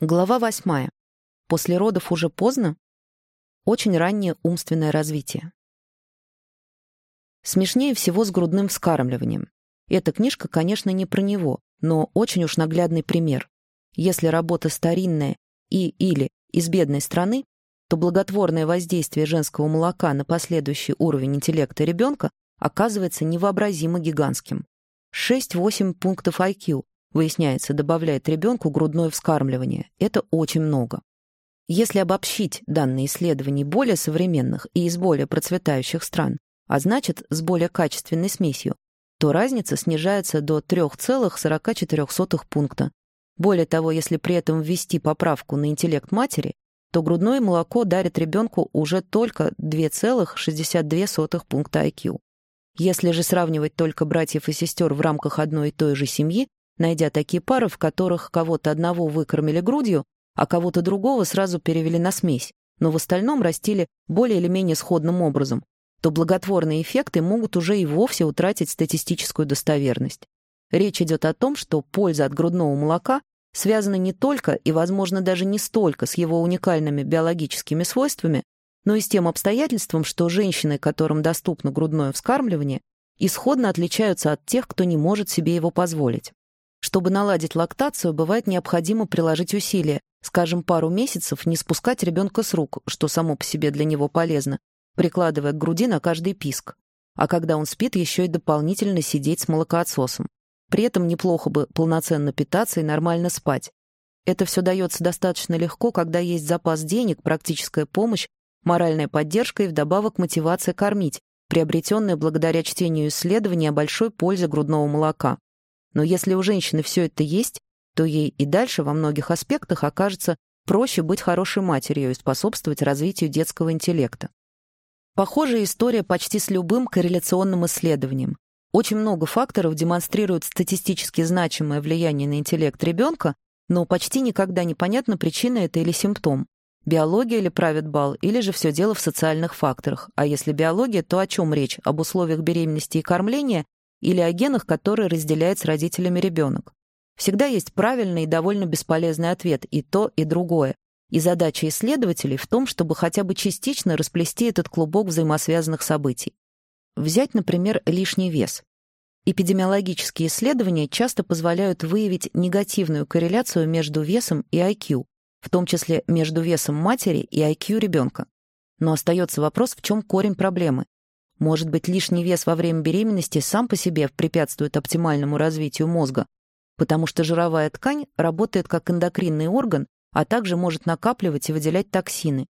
Глава восьмая. После родов уже поздно? Очень раннее умственное развитие. Смешнее всего с грудным вскармливанием. Эта книжка, конечно, не про него, но очень уж наглядный пример. Если работа старинная и или из бедной страны, то благотворное воздействие женского молока на последующий уровень интеллекта ребенка оказывается невообразимо гигантским. 6-8 пунктов IQ, Выясняется, добавляет ребенку грудное вскармливание. Это очень много. Если обобщить данные исследований более современных и из более процветающих стран, а значит, с более качественной смесью, то разница снижается до 3,44 пункта. Более того, если при этом ввести поправку на интеллект матери, то грудное молоко дарит ребенку уже только 2,62 пункта IQ. Если же сравнивать только братьев и сестер в рамках одной и той же семьи, найдя такие пары, в которых кого-то одного выкормили грудью, а кого-то другого сразу перевели на смесь, но в остальном растили более или менее сходным образом, то благотворные эффекты могут уже и вовсе утратить статистическую достоверность. Речь идет о том, что польза от грудного молока связана не только и, возможно, даже не столько с его уникальными биологическими свойствами, но и с тем обстоятельством, что женщины, которым доступно грудное вскармливание, исходно отличаются от тех, кто не может себе его позволить. Чтобы наладить лактацию, бывает необходимо приложить усилия, скажем, пару месяцев не спускать ребенка с рук, что само по себе для него полезно, прикладывая к груди на каждый писк. А когда он спит, еще и дополнительно сидеть с молокоотсосом. При этом неплохо бы полноценно питаться и нормально спать. Это все дается достаточно легко, когда есть запас денег, практическая помощь, моральная поддержка и вдобавок мотивация кормить, приобретенная благодаря чтению исследований о большой пользе грудного молока. Но если у женщины все это есть, то ей и дальше во многих аспектах окажется проще быть хорошей матерью и способствовать развитию детского интеллекта. Похожая история почти с любым корреляционным исследованием. Очень много факторов демонстрируют статистически значимое влияние на интеллект ребенка, но почти никогда непонятна причина это или симптом. Биология ли правит бал, или же все дело в социальных факторах. А если биология, то о чем речь? Об условиях беременности и кормления или о генах, которые разделяет с родителями ребенок. Всегда есть правильный и довольно бесполезный ответ и то, и другое. И задача исследователей в том, чтобы хотя бы частично расплести этот клубок взаимосвязанных событий. Взять, например, лишний вес. Эпидемиологические исследования часто позволяют выявить негативную корреляцию между весом и IQ, в том числе между весом матери и IQ ребенка. Но остается вопрос, в чем корень проблемы может быть, лишний вес во время беременности сам по себе препятствует оптимальному развитию мозга, потому что жировая ткань работает как эндокринный орган, а также может накапливать и выделять токсины.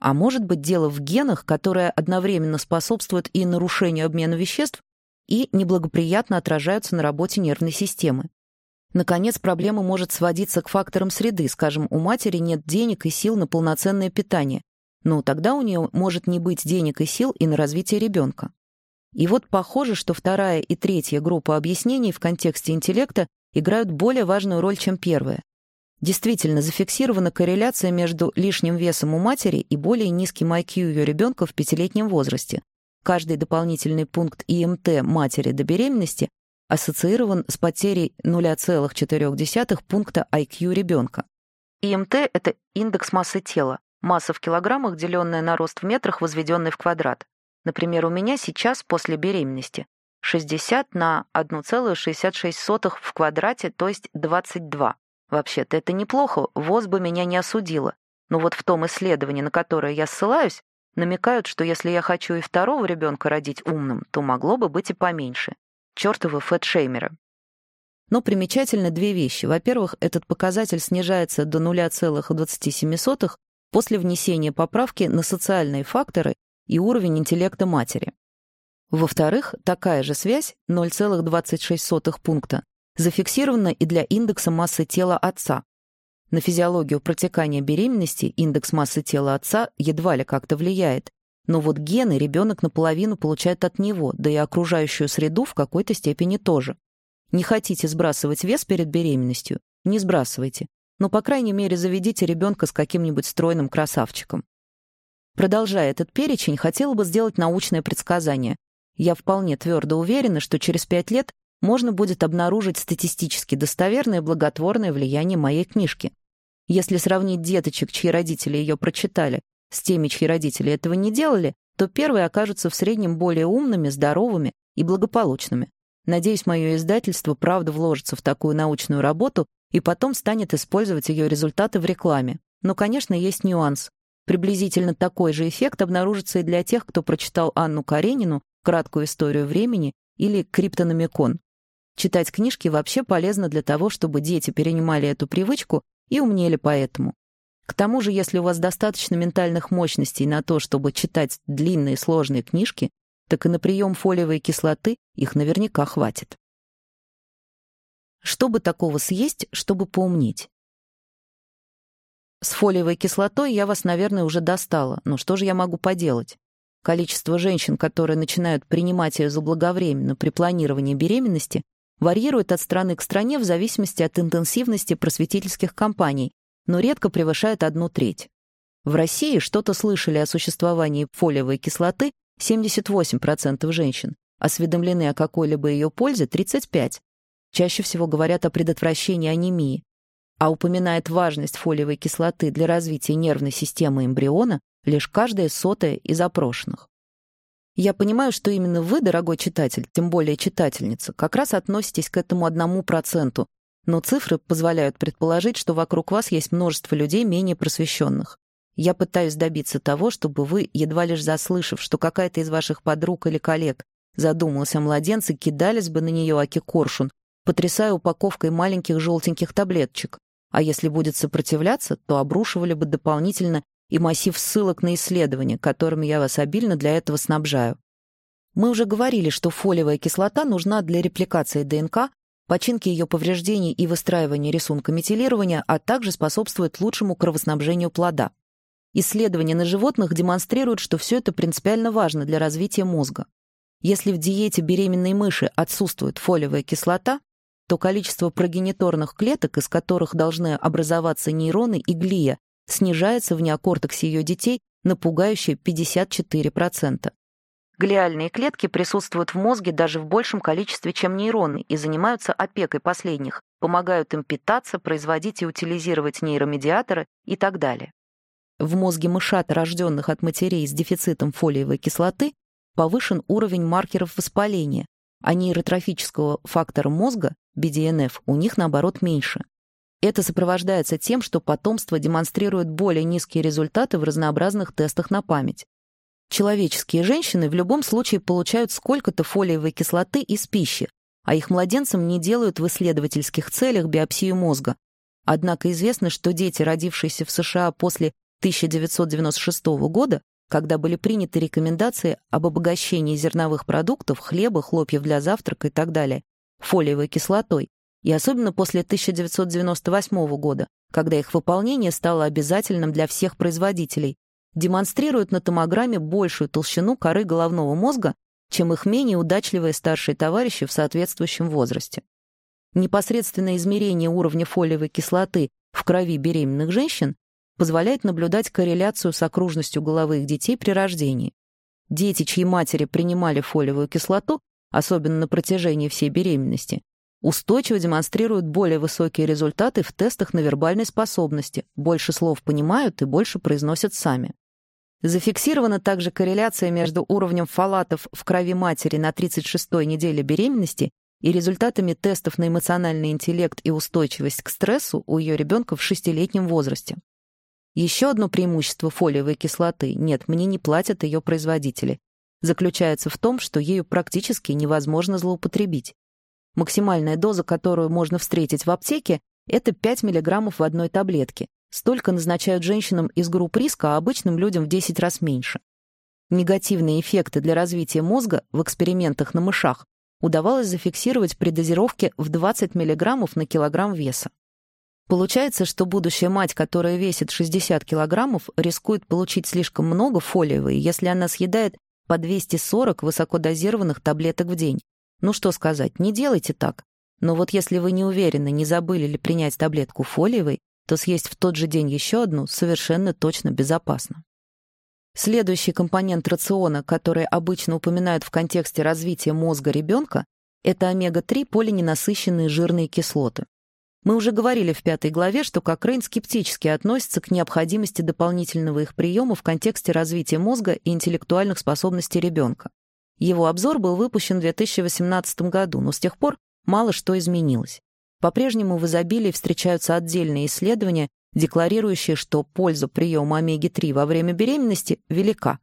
А может быть, дело в генах, которые одновременно способствуют и нарушению обмена веществ, и неблагоприятно отражаются на работе нервной системы. Наконец, проблема может сводиться к факторам среды, скажем, у матери нет денег и сил на полноценное питание, но тогда у нее может не быть денег и сил и на развитие ребенка. И вот похоже, что вторая и третья группа объяснений в контексте интеллекта играют более важную роль, чем первая. Действительно, зафиксирована корреляция между лишним весом у матери и более низким IQ ее ребенка в пятилетнем возрасте. Каждый дополнительный пункт ИМТ матери до беременности ассоциирован с потерей 0,4 пункта IQ ребенка. ИМТ — это индекс массы тела, Масса в килограммах, деленная на рост в метрах, возведенный в квадрат. Например, у меня сейчас после беременности 60 на 1,66 в квадрате, то есть 22. Вообще-то это неплохо, ВОЗ бы меня не осудила. Но вот в том исследовании, на которое я ссылаюсь, намекают, что если я хочу и второго ребенка родить умным, то могло бы быть и поменьше. Чёртовы фэтшеймеры. Но примечательно две вещи. Во-первых, этот показатель снижается до 0,27 после внесения поправки на социальные факторы и уровень интеллекта матери. Во-вторых, такая же связь, 0,26 пункта, зафиксирована и для индекса массы тела отца. На физиологию протекания беременности индекс массы тела отца едва ли как-то влияет, но вот гены ребенок наполовину получает от него, да и окружающую среду в какой-то степени тоже. Не хотите сбрасывать вес перед беременностью? Не сбрасывайте но, по крайней мере, заведите ребенка с каким-нибудь стройным красавчиком. Продолжая этот перечень, хотела бы сделать научное предсказание. Я вполне твердо уверена, что через пять лет можно будет обнаружить статистически достоверное благотворное влияние моей книжки. Если сравнить деточек, чьи родители ее прочитали, с теми, чьи родители этого не делали, то первые окажутся в среднем более умными, здоровыми и благополучными. Надеюсь, мое издательство правда вложится в такую научную работу и потом станет использовать ее результаты в рекламе. Но, конечно, есть нюанс. Приблизительно такой же эффект обнаружится и для тех, кто прочитал Анну Каренину «Краткую историю времени» или «Криптономикон». Читать книжки вообще полезно для того, чтобы дети перенимали эту привычку и умнели поэтому. К тому же, если у вас достаточно ментальных мощностей на то, чтобы читать длинные сложные книжки, так и на прием фолиевой кислоты их наверняка хватит. Что бы такого съесть, чтобы поумнеть? С фолиевой кислотой я вас, наверное, уже достала, но что же я могу поделать? Количество женщин, которые начинают принимать ее заблаговременно при планировании беременности, варьирует от страны к стране в зависимости от интенсивности просветительских кампаний, но редко превышает одну треть. В России что-то слышали о существовании фолиевой кислоты 78% женщин, осведомлены о какой-либо ее пользе 35%. Чаще всего говорят о предотвращении анемии, а упоминает важность фолиевой кислоты для развития нервной системы эмбриона лишь каждая сотая из опрошенных. Я понимаю, что именно вы, дорогой читатель, тем более читательница, как раз относитесь к этому одному проценту, но цифры позволяют предположить, что вокруг вас есть множество людей менее просвещенных. Я пытаюсь добиться того, чтобы вы, едва лишь заслышав, что какая-то из ваших подруг или коллег задумалась о младенце, кидались бы на нее аки коршун, потрясая упаковкой маленьких желтеньких таблеточек. А если будет сопротивляться, то обрушивали бы дополнительно и массив ссылок на исследования, которыми я вас обильно для этого снабжаю. Мы уже говорили, что фолиевая кислота нужна для репликации ДНК, починки ее повреждений и выстраивания рисунка метилирования, а также способствует лучшему кровоснабжению плода. Исследования на животных демонстрируют, что все это принципиально важно для развития мозга. Если в диете беременной мыши отсутствует фолиевая кислота, то количество прогениторных клеток, из которых должны образоваться нейроны и глия, снижается в неокортексе ее детей на пугающие 54%. Глиальные клетки присутствуют в мозге даже в большем количестве, чем нейроны, и занимаются опекой последних, помогают им питаться, производить и утилизировать нейромедиаторы и так далее. В мозге мышат, рожденных от матерей с дефицитом фолиевой кислоты, повышен уровень маркеров воспаления, а нейротрофического фактора мозга, BDNF, у них, наоборот, меньше. Это сопровождается тем, что потомство демонстрирует более низкие результаты в разнообразных тестах на память. Человеческие женщины в любом случае получают сколько-то фолиевой кислоты из пищи, а их младенцам не делают в исследовательских целях биопсию мозга. Однако известно, что дети, родившиеся в США после 1996 года, когда были приняты рекомендации об обогащении зерновых продуктов, хлеба, хлопьев для завтрака и так далее, фолиевой кислотой, и особенно после 1998 года, когда их выполнение стало обязательным для всех производителей, демонстрируют на томограмме большую толщину коры головного мозга, чем их менее удачливые старшие товарищи в соответствующем возрасте. Непосредственное измерение уровня фолиевой кислоты в крови беременных женщин позволяет наблюдать корреляцию с окружностью головы их детей при рождении. Дети, чьи матери принимали фолиевую кислоту, особенно на протяжении всей беременности, устойчиво демонстрируют более высокие результаты в тестах на вербальной способности, больше слов понимают и больше произносят сами. Зафиксирована также корреляция между уровнем фолатов в крови матери на 36-й неделе беременности и результатами тестов на эмоциональный интеллект и устойчивость к стрессу у ее ребенка в шестилетнем возрасте. Еще одно преимущество фолиевой кислоты – нет, мне не платят ее производители – заключается в том, что ею практически невозможно злоупотребить. Максимальная доза, которую можно встретить в аптеке, это 5 мг в одной таблетке. Столько назначают женщинам из групп риска, а обычным людям в 10 раз меньше. Негативные эффекты для развития мозга в экспериментах на мышах удавалось зафиксировать при дозировке в 20 мг на килограмм веса. Получается, что будущая мать, которая весит 60 килограммов, рискует получить слишком много фолиевой, если она съедает по 240 высокодозированных таблеток в день. Ну что сказать, не делайте так. Но вот если вы не уверены, не забыли ли принять таблетку фолиевой, то съесть в тот же день еще одну совершенно точно безопасно. Следующий компонент рациона, который обычно упоминают в контексте развития мозга ребенка, это омега-3 полиненасыщенные жирные кислоты. Мы уже говорили в пятой главе, что Кокрейн скептически относится к необходимости дополнительного их приема в контексте развития мозга и интеллектуальных способностей ребенка. Его обзор был выпущен в 2018 году, но с тех пор мало что изменилось. По-прежнему в изобилии встречаются отдельные исследования, декларирующие, что польза приема омеги-3 во время беременности велика.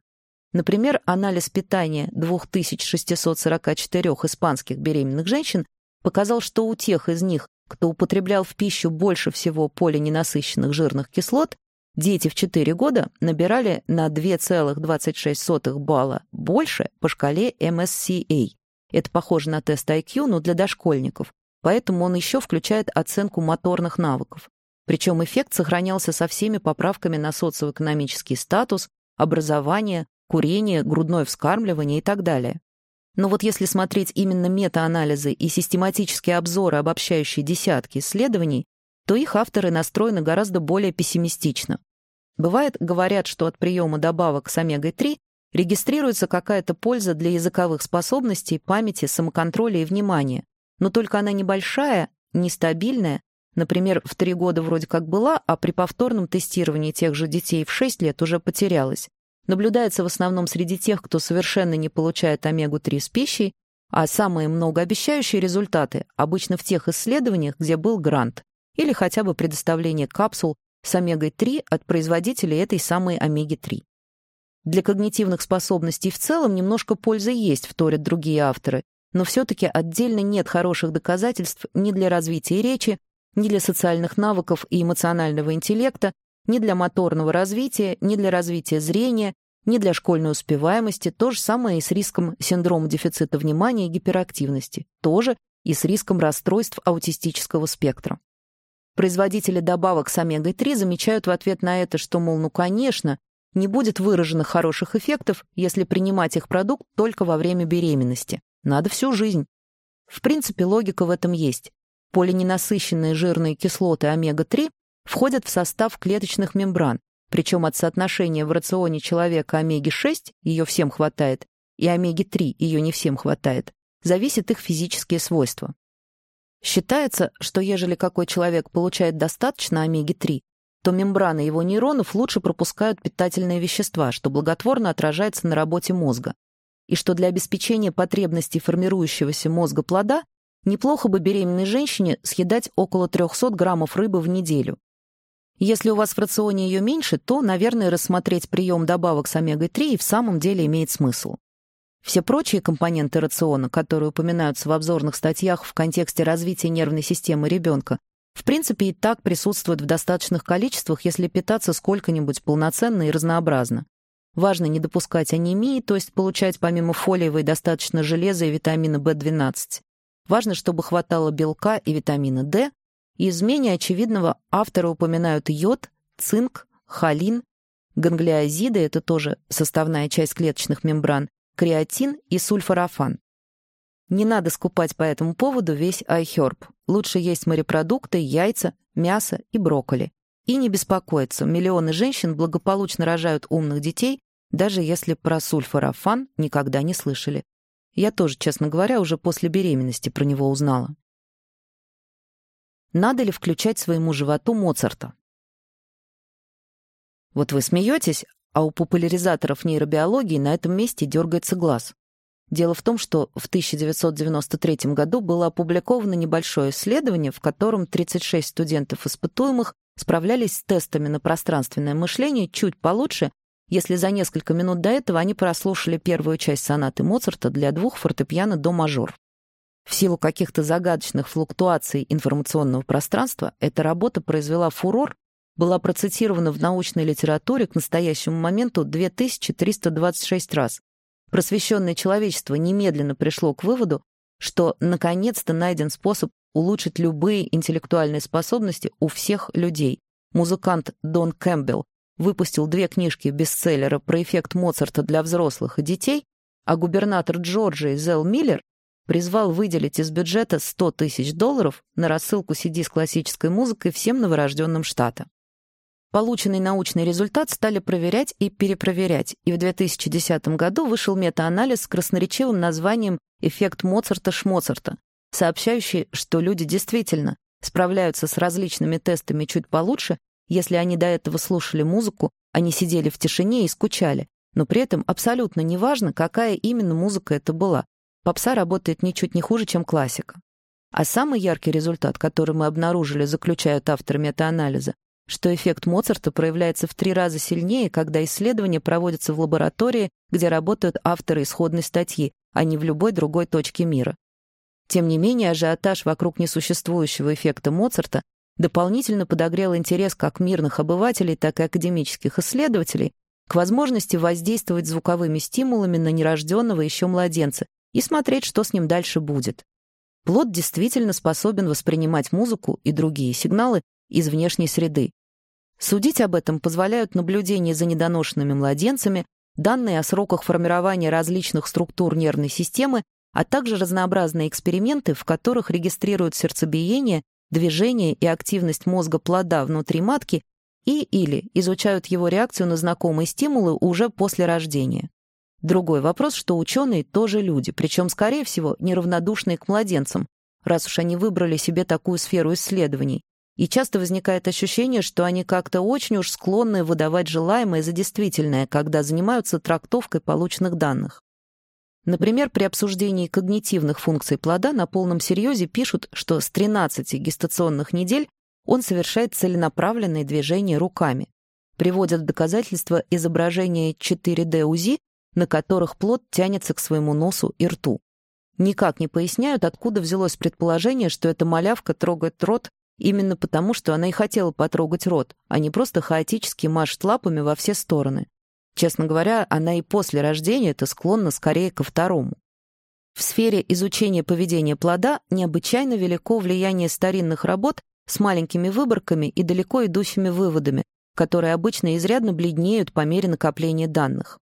Например, анализ питания 2644 испанских беременных женщин показал, что у тех из них, кто употреблял в пищу больше всего полиненасыщенных жирных кислот, дети в 4 года набирали на 2,26 балла больше по шкале MSCA. Это похоже на тест IQ, но для дошкольников, поэтому он еще включает оценку моторных навыков. Причем эффект сохранялся со всеми поправками на социоэкономический статус, образование, курение, грудное вскармливание и так далее. Но вот если смотреть именно метаанализы и систематические обзоры, обобщающие десятки исследований, то их авторы настроены гораздо более пессимистично. Бывает, говорят, что от приема добавок с омегой-3 регистрируется какая-то польза для языковых способностей, памяти, самоконтроля и внимания, но только она небольшая, нестабильная, например, в 3 года вроде как была, а при повторном тестировании тех же детей в 6 лет уже потерялась наблюдается в основном среди тех, кто совершенно не получает омегу-3 с пищей, а самые многообещающие результаты обычно в тех исследованиях, где был грант или хотя бы предоставление капсул с омегой-3 от производителей этой самой омеги-3. Для когнитивных способностей в целом немножко пользы есть, вторят другие авторы, но все-таки отдельно нет хороших доказательств ни для развития речи, ни для социальных навыков и эмоционального интеллекта, ни для моторного развития, ни для развития зрения, ни для школьной успеваемости. То же самое и с риском синдрома дефицита внимания и гиперактивности. Тоже и с риском расстройств аутистического спектра. Производители добавок с омегой-3 замечают в ответ на это, что, мол, ну, конечно, не будет выраженных хороших эффектов, если принимать их продукт только во время беременности. Надо всю жизнь. В принципе, логика в этом есть. Полиненасыщенные жирные кислоты омега-3 входят в состав клеточных мембран, причем от соотношения в рационе человека омеги-6, ее всем хватает, и омеги-3, ее не всем хватает, зависят их физические свойства. Считается, что ежели какой человек получает достаточно омеги-3, то мембраны его нейронов лучше пропускают питательные вещества, что благотворно отражается на работе мозга, и что для обеспечения потребностей формирующегося мозга плода неплохо бы беременной женщине съедать около 300 граммов рыбы в неделю, если у вас в рационе ее меньше, то, наверное, рассмотреть прием добавок с омегой-3 и в самом деле имеет смысл. Все прочие компоненты рациона, которые упоминаются в обзорных статьях в контексте развития нервной системы ребенка, в принципе и так присутствуют в достаточных количествах, если питаться сколько-нибудь полноценно и разнообразно. Важно не допускать анемии, то есть получать помимо фолиевой достаточно железа и витамина В12. Важно, чтобы хватало белка и витамина D, из менее очевидного автора упоминают йод, цинк, холин, ганглиозиды — это тоже составная часть клеточных мембран, креатин и сульфорафан. Не надо скупать по этому поводу весь iHerb. Лучше есть морепродукты, яйца, мясо и брокколи. И не беспокоиться, миллионы женщин благополучно рожают умных детей, даже если про сульфорафан никогда не слышали. Я тоже, честно говоря, уже после беременности про него узнала. Надо ли включать своему животу Моцарта? Вот вы смеетесь, а у популяризаторов нейробиологии на этом месте дергается глаз. Дело в том, что в 1993 году было опубликовано небольшое исследование, в котором 36 студентов-испытуемых справлялись с тестами на пространственное мышление чуть получше, если за несколько минут до этого они прослушали первую часть сонаты Моцарта для двух фортепиано до мажор. В силу каких-то загадочных флуктуаций информационного пространства эта работа произвела фурор, была процитирована в научной литературе к настоящему моменту 2326 раз. Просвещенное человечество немедленно пришло к выводу, что наконец-то найден способ улучшить любые интеллектуальные способности у всех людей. Музыкант Дон Кэмпбелл выпустил две книжки бестселлера про эффект Моцарта для взрослых и детей, а губернатор Джорджии Зел Миллер призвал выделить из бюджета 100 тысяч долларов на рассылку CD с классической музыкой всем новорожденным штата. Полученный научный результат стали проверять и перепроверять, и в 2010 году вышел метаанализ с красноречивым названием «Эффект Моцарта-Шмоцарта», сообщающий, что люди действительно справляются с различными тестами чуть получше, если они до этого слушали музыку, они сидели в тишине и скучали, но при этом абсолютно неважно, какая именно музыка это была. Попса работает ничуть не хуже, чем классика. А самый яркий результат, который мы обнаружили, заключают авторы метаанализа, что эффект Моцарта проявляется в три раза сильнее, когда исследования проводятся в лаборатории, где работают авторы исходной статьи, а не в любой другой точке мира. Тем не менее, ажиотаж вокруг несуществующего эффекта Моцарта дополнительно подогрел интерес как мирных обывателей, так и академических исследователей к возможности воздействовать звуковыми стимулами на нерожденного еще младенца и смотреть, что с ним дальше будет. Плод действительно способен воспринимать музыку и другие сигналы из внешней среды. Судить об этом позволяют наблюдения за недоношенными младенцами, данные о сроках формирования различных структур нервной системы, а также разнообразные эксперименты, в которых регистрируют сердцебиение, движение и активность мозга плода внутри матки и или изучают его реакцию на знакомые стимулы уже после рождения. Другой вопрос, что ученые тоже люди, причем, скорее всего, неравнодушные к младенцам, раз уж они выбрали себе такую сферу исследований. И часто возникает ощущение, что они как-то очень уж склонны выдавать желаемое за действительное, когда занимаются трактовкой полученных данных. Например, при обсуждении когнитивных функций плода на полном серьезе пишут, что с 13 гестационных недель он совершает целенаправленные движения руками. Приводят в доказательство изображение 4D УЗИ, на которых плод тянется к своему носу и рту. Никак не поясняют, откуда взялось предположение, что эта малявка трогает рот именно потому, что она и хотела потрогать рот, а не просто хаотически машет лапами во все стороны. Честно говоря, она и после рождения это склонна скорее ко второму. В сфере изучения поведения плода необычайно велико влияние старинных работ с маленькими выборками и далеко идущими выводами, которые обычно изрядно бледнеют по мере накопления данных.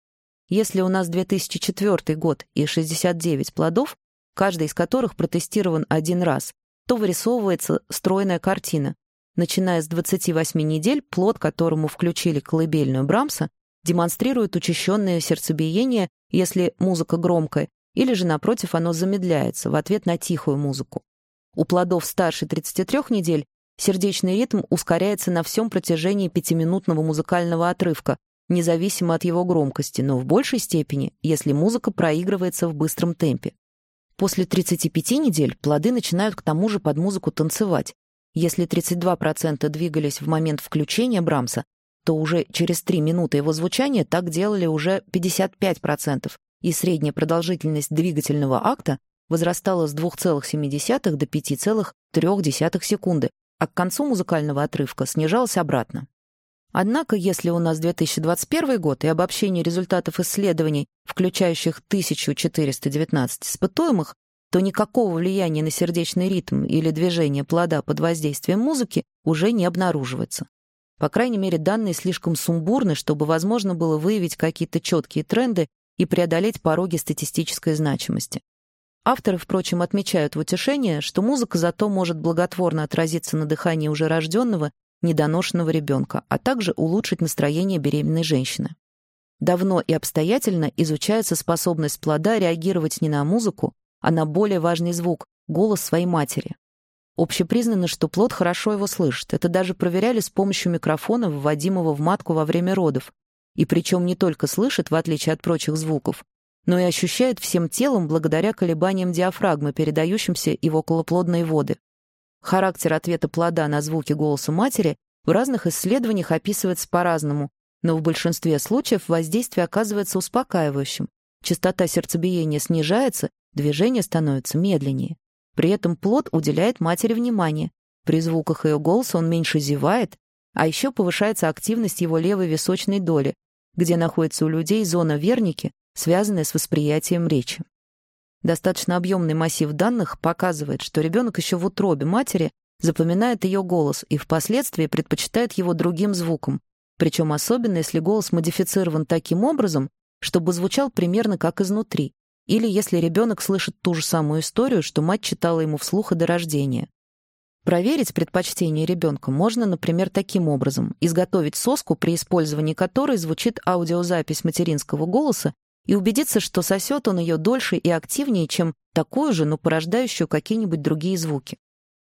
Если у нас 2004 год и 69 плодов, каждый из которых протестирован один раз, то вырисовывается стройная картина. Начиная с 28 недель, плод, которому включили колыбельную Брамса, демонстрирует учащенное сердцебиение, если музыка громкая, или же, напротив, оно замедляется в ответ на тихую музыку. У плодов старше 33 недель сердечный ритм ускоряется на всем протяжении пятиминутного музыкального отрывка, независимо от его громкости, но в большей степени, если музыка проигрывается в быстром темпе. После 35 недель плоды начинают к тому же под музыку танцевать. Если 32% двигались в момент включения Брамса, то уже через 3 минуты его звучания так делали уже 55%, и средняя продолжительность двигательного акта возрастала с 2,7 до 5,3 секунды, а к концу музыкального отрывка снижалась обратно. Однако, если у нас 2021 год и обобщение результатов исследований, включающих 1419 испытуемых, то никакого влияния на сердечный ритм или движение плода под воздействием музыки уже не обнаруживается. По крайней мере, данные слишком сумбурны, чтобы возможно было выявить какие-то четкие тренды и преодолеть пороги статистической значимости. Авторы, впрочем, отмечают в утешение, что музыка зато может благотворно отразиться на дыхании уже рожденного недоношенного ребенка, а также улучшить настроение беременной женщины. Давно и обстоятельно изучается способность плода реагировать не на музыку, а на более важный звук — голос своей матери. Общепризнано, что плод хорошо его слышит. Это даже проверяли с помощью микрофона, вводимого в матку во время родов. И причем не только слышит, в отличие от прочих звуков, но и ощущает всем телом благодаря колебаниям диафрагмы, передающимся и в околоплодные воды. Характер ответа плода на звуки голоса матери в разных исследованиях описывается по-разному, но в большинстве случаев воздействие оказывается успокаивающим. Частота сердцебиения снижается, движение становится медленнее. При этом плод уделяет матери внимание. При звуках ее голоса он меньше зевает, а еще повышается активность его левой височной доли, где находится у людей зона верники, связанная с восприятием речи. Достаточно объемный массив данных показывает, что ребенок еще в утробе матери запоминает ее голос и впоследствии предпочитает его другим звукам, причем особенно, если голос модифицирован таким образом, чтобы звучал примерно как изнутри, или если ребенок слышит ту же самую историю, что мать читала ему вслух до рождения. Проверить предпочтение ребенка можно, например, таким образом. Изготовить соску, при использовании которой звучит аудиозапись материнского голоса и убедиться, что сосет он ее дольше и активнее, чем такую же, но порождающую какие-нибудь другие звуки.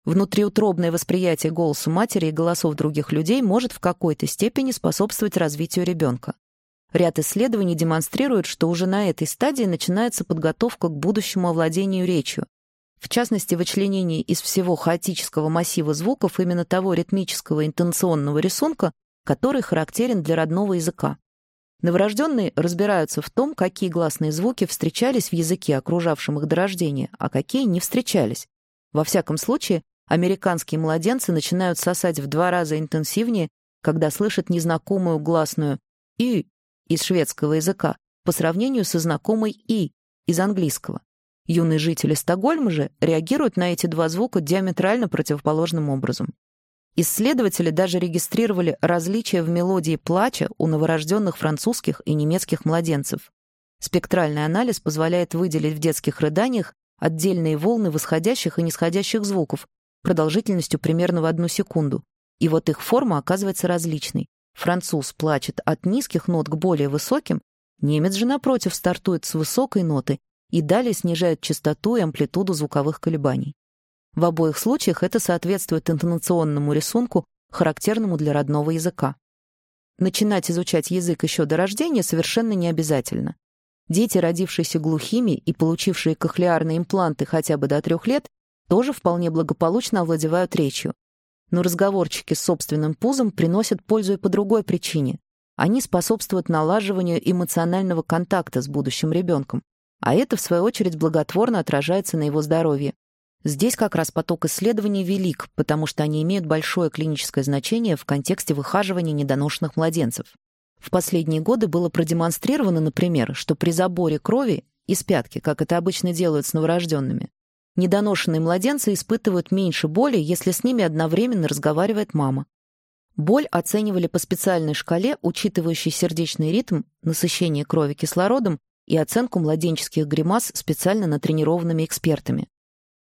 Внутриутробное восприятие голоса матери и голосов других людей может в какой-то степени способствовать развитию ребенка. Ряд исследований демонстрирует, что уже на этой стадии начинается подготовка к будущему овладению речью. В частности, вычленение из всего хаотического массива звуков именно того ритмического интонационного рисунка, который характерен для родного языка. Новорожденные разбираются в том, какие гласные звуки встречались в языке, окружавшем их до рождения, а какие не встречались. Во всяком случае, американские младенцы начинают сосать в два раза интенсивнее, когда слышат незнакомую гласную «и» из шведского языка по сравнению со знакомой «и» из английского. Юные жители Стокгольма же реагируют на эти два звука диаметрально противоположным образом. Исследователи даже регистрировали различия в мелодии плача у новорожденных французских и немецких младенцев. Спектральный анализ позволяет выделить в детских рыданиях отдельные волны восходящих и нисходящих звуков продолжительностью примерно в одну секунду. И вот их форма оказывается различной. Француз плачет от низких нот к более высоким, немец же, напротив, стартует с высокой ноты и далее снижает частоту и амплитуду звуковых колебаний. В обоих случаях это соответствует интонационному рисунку, характерному для родного языка. Начинать изучать язык еще до рождения совершенно не обязательно. Дети, родившиеся глухими и получившие кохлеарные импланты хотя бы до трех лет, тоже вполне благополучно овладевают речью. Но разговорчики с собственным пузом приносят пользу и по другой причине. Они способствуют налаживанию эмоционального контакта с будущим ребенком, а это, в свою очередь, благотворно отражается на его здоровье. Здесь как раз поток исследований велик, потому что они имеют большое клиническое значение в контексте выхаживания недоношенных младенцев. В последние годы было продемонстрировано, например, что при заборе крови из пятки, как это обычно делают с новорожденными, недоношенные младенцы испытывают меньше боли, если с ними одновременно разговаривает мама. Боль оценивали по специальной шкале, учитывающей сердечный ритм, насыщение крови кислородом и оценку младенческих гримас специально натренированными экспертами.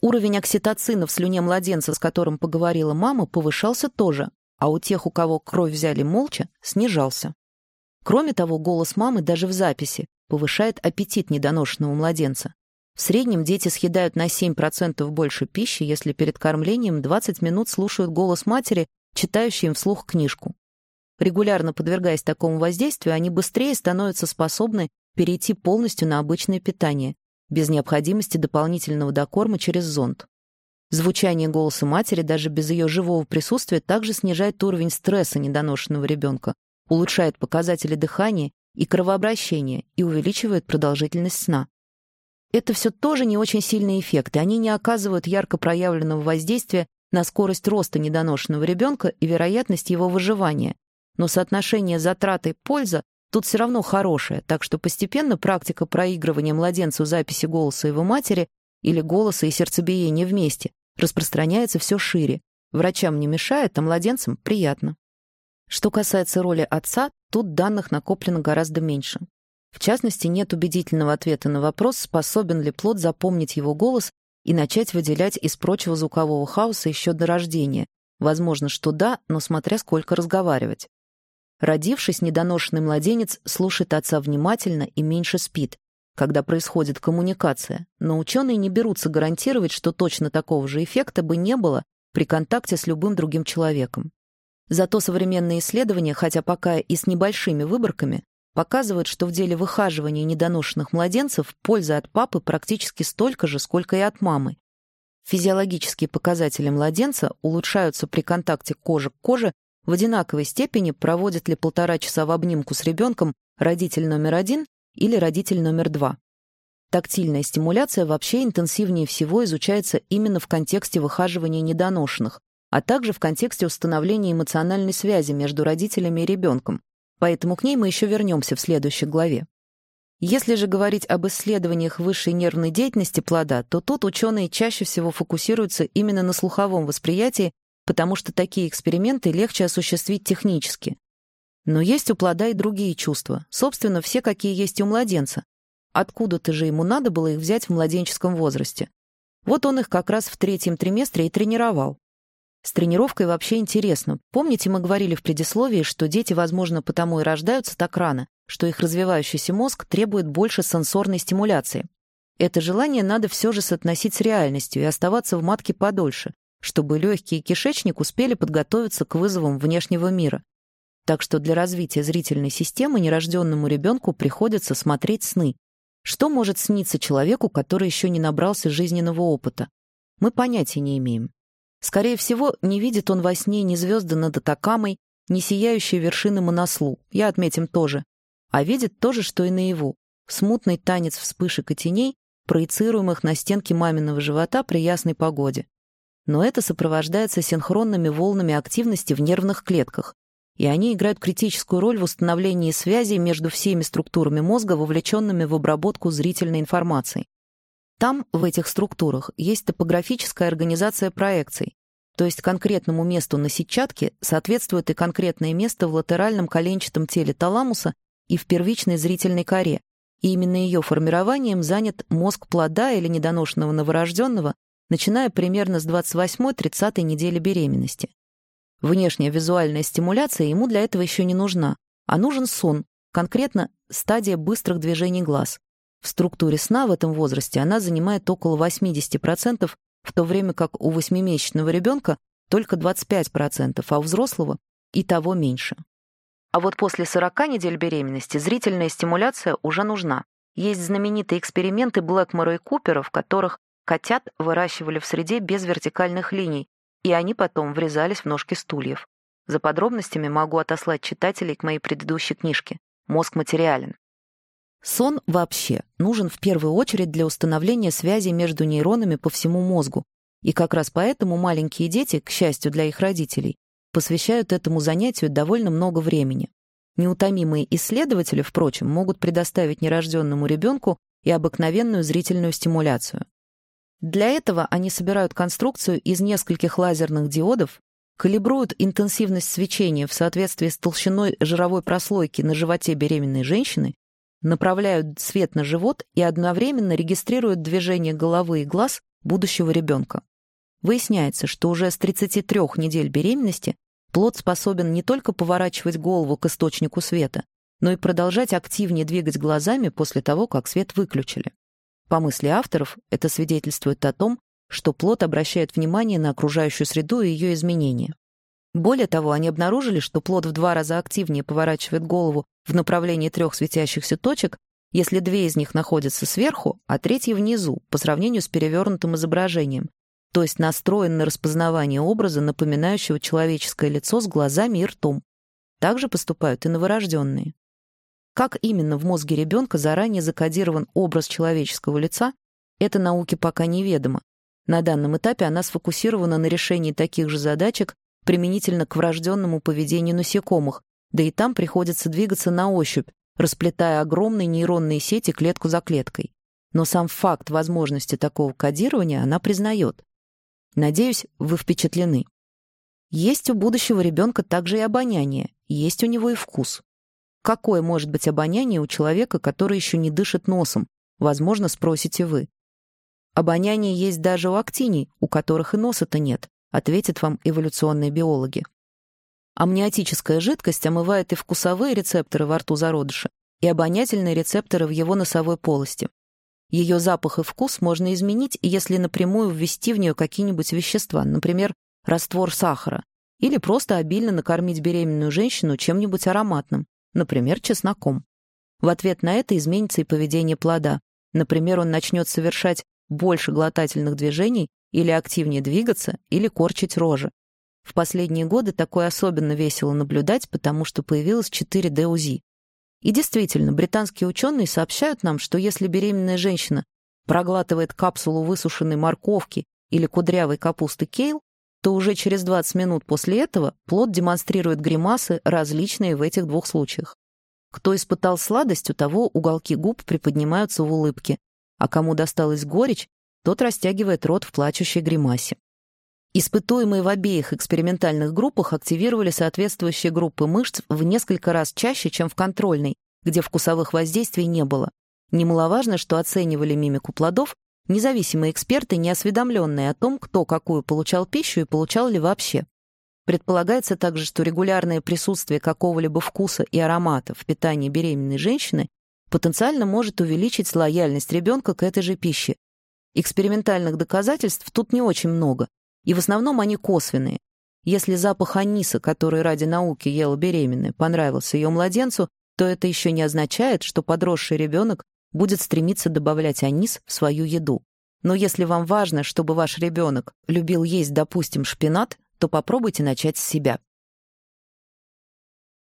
Уровень окситоцина в слюне младенца, с которым поговорила мама, повышался тоже, а у тех, у кого кровь взяли молча, снижался. Кроме того, голос мамы даже в записи повышает аппетит недоношенного младенца. В среднем дети съедают на 7% больше пищи, если перед кормлением 20 минут слушают голос матери, читающей им вслух книжку. Регулярно подвергаясь такому воздействию, они быстрее становятся способны перейти полностью на обычное питание, без необходимости дополнительного докорма через зонд. Звучание голоса матери даже без ее живого присутствия также снижает уровень стресса недоношенного ребенка, улучшает показатели дыхания и кровообращения и увеличивает продолжительность сна. Это все тоже не очень сильные эффекты, они не оказывают ярко проявленного воздействия на скорость роста недоношенного ребенка и вероятность его выживания, но соотношение затраты польза тут все равно хорошая, так что постепенно практика проигрывания младенцу записи голоса его матери или голоса и сердцебиения вместе распространяется все шире. Врачам не мешает, а младенцам приятно. Что касается роли отца, тут данных накоплено гораздо меньше. В частности, нет убедительного ответа на вопрос, способен ли плод запомнить его голос и начать выделять из прочего звукового хаоса еще до рождения. Возможно, что да, но смотря сколько разговаривать. Родившись, недоношенный младенец слушает отца внимательно и меньше спит, когда происходит коммуникация, но ученые не берутся гарантировать, что точно такого же эффекта бы не было при контакте с любым другим человеком. Зато современные исследования, хотя пока и с небольшими выборками, показывают, что в деле выхаживания недоношенных младенцев польза от папы практически столько же, сколько и от мамы. Физиологические показатели младенца улучшаются при контакте кожи к коже в одинаковой степени проводит ли полтора часа в обнимку с ребенком родитель номер один или родитель номер два. Тактильная стимуляция вообще интенсивнее всего изучается именно в контексте выхаживания недоношенных, а также в контексте установления эмоциональной связи между родителями и ребенком, поэтому к ней мы еще вернемся в следующей главе. Если же говорить об исследованиях высшей нервной деятельности плода, то тут ученые чаще всего фокусируются именно на слуховом восприятии потому что такие эксперименты легче осуществить технически. Но есть у плода и другие чувства, собственно, все, какие есть у младенца. Откуда-то же ему надо было их взять в младенческом возрасте. Вот он их как раз в третьем триместре и тренировал. С тренировкой вообще интересно. Помните, мы говорили в предисловии, что дети, возможно, потому и рождаются так рано, что их развивающийся мозг требует больше сенсорной стимуляции. Это желание надо все же соотносить с реальностью и оставаться в матке подольше, чтобы легкие и кишечник успели подготовиться к вызовам внешнего мира. Так что для развития зрительной системы нерожденному ребенку приходится смотреть сны. Что может сниться человеку, который еще не набрался жизненного опыта? Мы понятия не имеем. Скорее всего, не видит он во сне ни звезды над Атакамой, ни сияющие вершины Монослу, я отметим тоже, а видит то же, что и наяву. Смутный танец вспышек и теней, проецируемых на стенки маминого живота при ясной погоде. Но это сопровождается синхронными волнами активности в нервных клетках, и они играют критическую роль в установлении связи между всеми структурами мозга, вовлеченными в обработку зрительной информации. Там, в этих структурах, есть топографическая организация проекций, то есть конкретному месту на сетчатке соответствует и конкретное место в латеральном коленчатом теле таламуса и в первичной зрительной коре, и именно ее формированием занят мозг плода или недоношенного новорожденного, начиная примерно с 28-30 недели беременности. Внешняя визуальная стимуляция ему для этого еще не нужна, а нужен сон, конкретно стадия быстрых движений глаз. В структуре сна в этом возрасте она занимает около 80%, в то время как у восьмимесячного ребенка только 25%, а у взрослого и того меньше. А вот после 40 недель беременности зрительная стимуляция уже нужна. Есть знаменитые эксперименты Блэкмора и Купера, в которых котят выращивали в среде без вертикальных линий, и они потом врезались в ножки стульев. За подробностями могу отослать читателей к моей предыдущей книжке «Мозг материален». Сон вообще нужен в первую очередь для установления связи между нейронами по всему мозгу, и как раз поэтому маленькие дети, к счастью для их родителей, посвящают этому занятию довольно много времени. Неутомимые исследователи, впрочем, могут предоставить нерожденному ребенку и обыкновенную зрительную стимуляцию. Для этого они собирают конструкцию из нескольких лазерных диодов, калибруют интенсивность свечения в соответствии с толщиной жировой прослойки на животе беременной женщины направляют свет на живот и одновременно регистрируют движение головы и глаз будущего ребенка. Выясняется, что уже с 33 недель беременности плод способен не только поворачивать голову к источнику света, но и продолжать активнее двигать глазами после того, как свет выключили. По мысли авторов, это свидетельствует о том, что плод обращает внимание на окружающую среду и ее изменения. Более того, они обнаружили, что плод в два раза активнее поворачивает голову в направлении трех светящихся точек, если две из них находятся сверху, а третья внизу, по сравнению с перевернутым изображением, то есть настроен на распознавание образа, напоминающего человеческое лицо с глазами и ртом. Также поступают и новорожденные. Как именно в мозге ребенка заранее закодирован образ человеческого лица, это науке пока неведомо. На данном этапе она сфокусирована на решении таких же задачек применительно к врожденному поведению насекомых, да и там приходится двигаться на ощупь, расплетая огромные нейронные сети клетку за клеткой. Но сам факт возможности такого кодирования она признает. Надеюсь, вы впечатлены. Есть у будущего ребенка также и обоняние, есть у него и вкус. Какое может быть обоняние у человека, который еще не дышит носом? Возможно, спросите вы. Обоняние есть даже у актиний, у которых и носа-то нет, ответят вам эволюционные биологи. Амниотическая жидкость омывает и вкусовые рецепторы во рту зародыша, и обонятельные рецепторы в его носовой полости. Ее запах и вкус можно изменить, если напрямую ввести в нее какие-нибудь вещества, например, раствор сахара, или просто обильно накормить беременную женщину чем-нибудь ароматным, например, чесноком. В ответ на это изменится и поведение плода. Например, он начнет совершать больше глотательных движений или активнее двигаться, или корчить рожи. В последние годы такое особенно весело наблюдать, потому что появилось 4D-УЗИ. И действительно, британские ученые сообщают нам, что если беременная женщина проглатывает капсулу высушенной морковки или кудрявой капусты кейл, то уже через 20 минут после этого плод демонстрирует гримасы, различные в этих двух случаях. Кто испытал сладость, у того уголки губ приподнимаются в улыбке, а кому досталась горечь, тот растягивает рот в плачущей гримасе. Испытуемые в обеих экспериментальных группах активировали соответствующие группы мышц в несколько раз чаще, чем в контрольной, где вкусовых воздействий не было. Немаловажно, что оценивали мимику плодов независимые эксперты, не осведомленные о том, кто какую получал пищу и получал ли вообще. Предполагается также, что регулярное присутствие какого-либо вкуса и аромата в питании беременной женщины потенциально может увеличить лояльность ребенка к этой же пище. Экспериментальных доказательств тут не очень много, И в основном они косвенные. Если запах аниса, который ради науки ела беременная, понравился ее младенцу, то это еще не означает, что подросший ребенок будет стремиться добавлять анис в свою еду. Но если вам важно, чтобы ваш ребенок любил есть, допустим, шпинат, то попробуйте начать с себя.